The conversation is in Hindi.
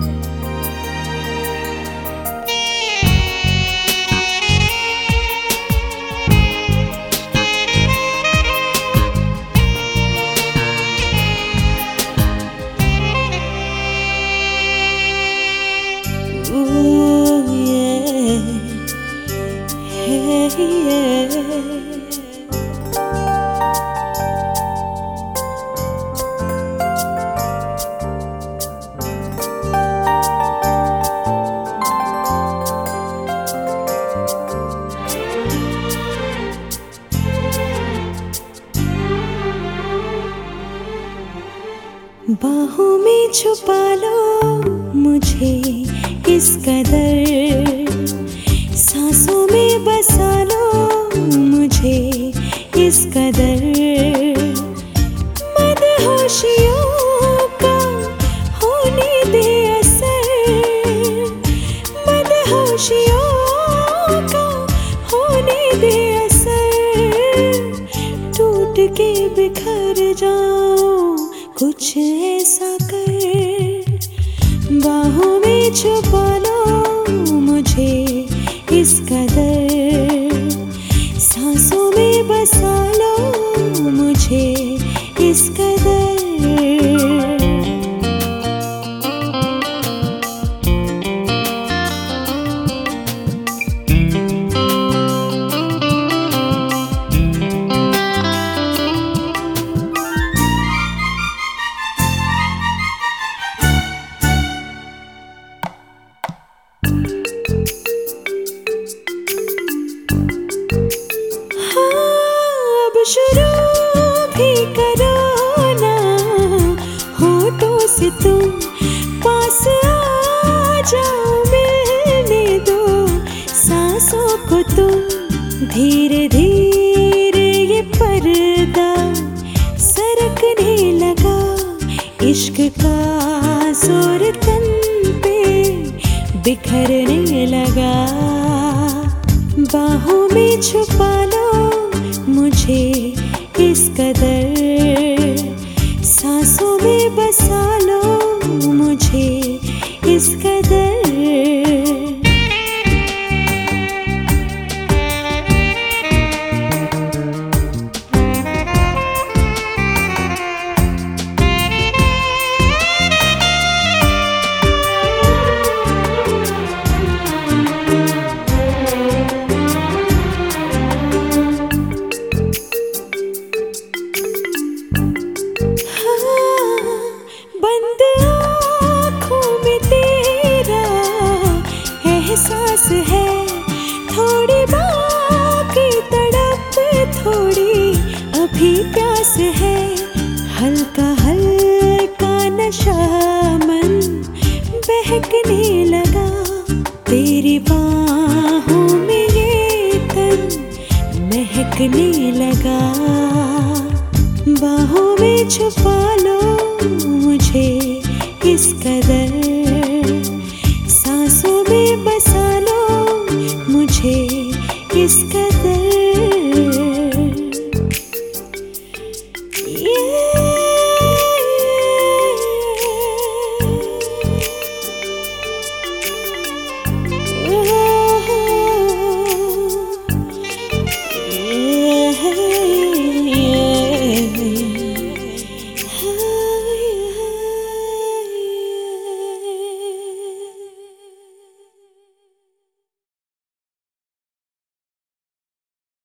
Bye. बाहों में छुपा लो मुझे इस कदर। सांसों में बसा लो मुझे इस कदर। मदहोशियों का होने दे असर। मदहोशियों का होने दे असर। टूट के बिखर जाओ। कुछ ऐसा कर बाहों में छुपा लो मुझे इस कदर। धीरे ये पर्दा सरकने लगा। इश्क का ज़ोर तन पे बिखरने लगा। बाहों में छुपा लो एहसास है। थोड़ी बाकी तड़प, थोड़ी अभी प्यास है। हल्का हल्का नशा मन बहकने लगा। तेरी बाहों में ये तन महकने लगा। बाहों में छुपा Yeah.